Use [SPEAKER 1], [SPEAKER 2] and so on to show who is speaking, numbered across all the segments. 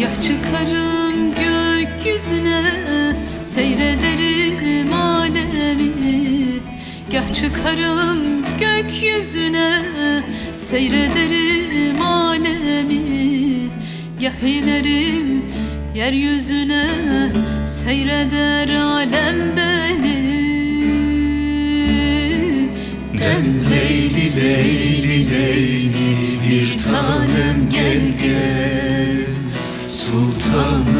[SPEAKER 1] Gah çıkarım gökyüzüne Seyrederim alemi. Gah çıkarım gökyüzüne Seyrederim alemi. Gah inerim yeryüzüne Seyreder alem beni.
[SPEAKER 2] Dem leyli leyli leyli bir tanem gel gel. Sultanım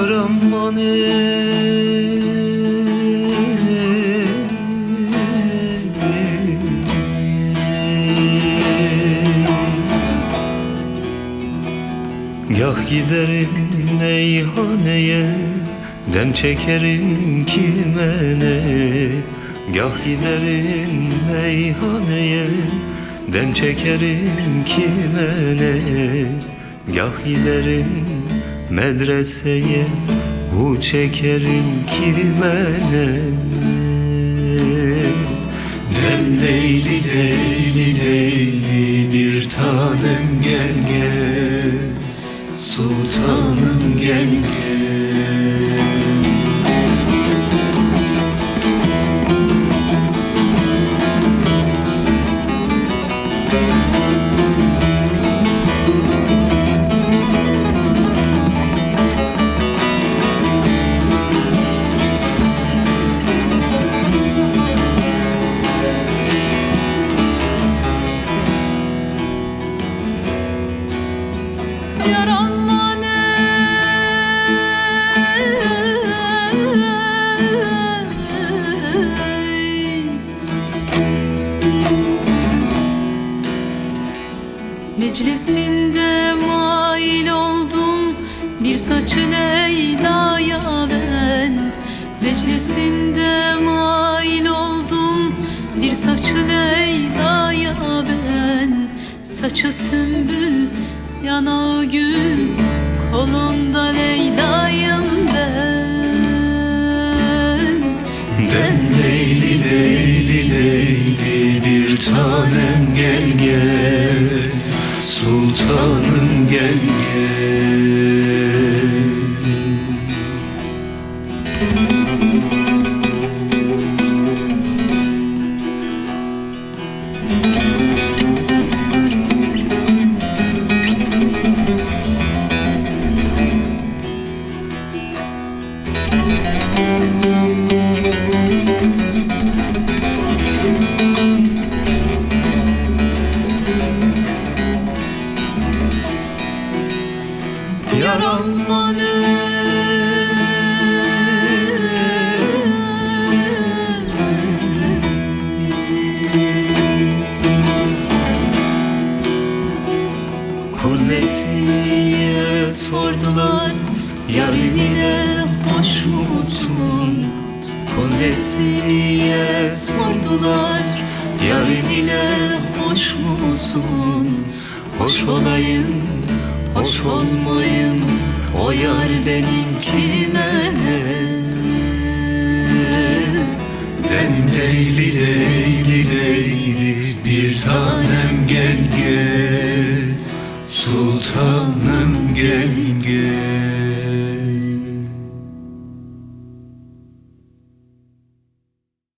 [SPEAKER 2] Yaram Gah giderim meyhaneye Dem çekerim kime ne Gah giderim meyhaneye Dem çekerim kime ne Gah giderim medreseye Hu çekerim kime ne Dem leyli leyli leyli bir tanem gel gel. Sultanım gel gel
[SPEAKER 1] Meclisinde mail oldum bir saçı Leyla'ya ben. Meclisinde mail oldum bir saçı Leyla'ya ben. Saçı sümbül yanağı gül kolunda Leyla'yım ben.
[SPEAKER 2] Dem leyli leyli leyli bir tanem gel gel. Sultanım gel gel Kullesiye sordular Yarinine hoş musun? Kullesiye sordular Yarinine hoş musun? Hoş olayım, hoş olmayım O yar benimkine Dem leyli leyli leyli Bir tanem gel gel. Sultanım gel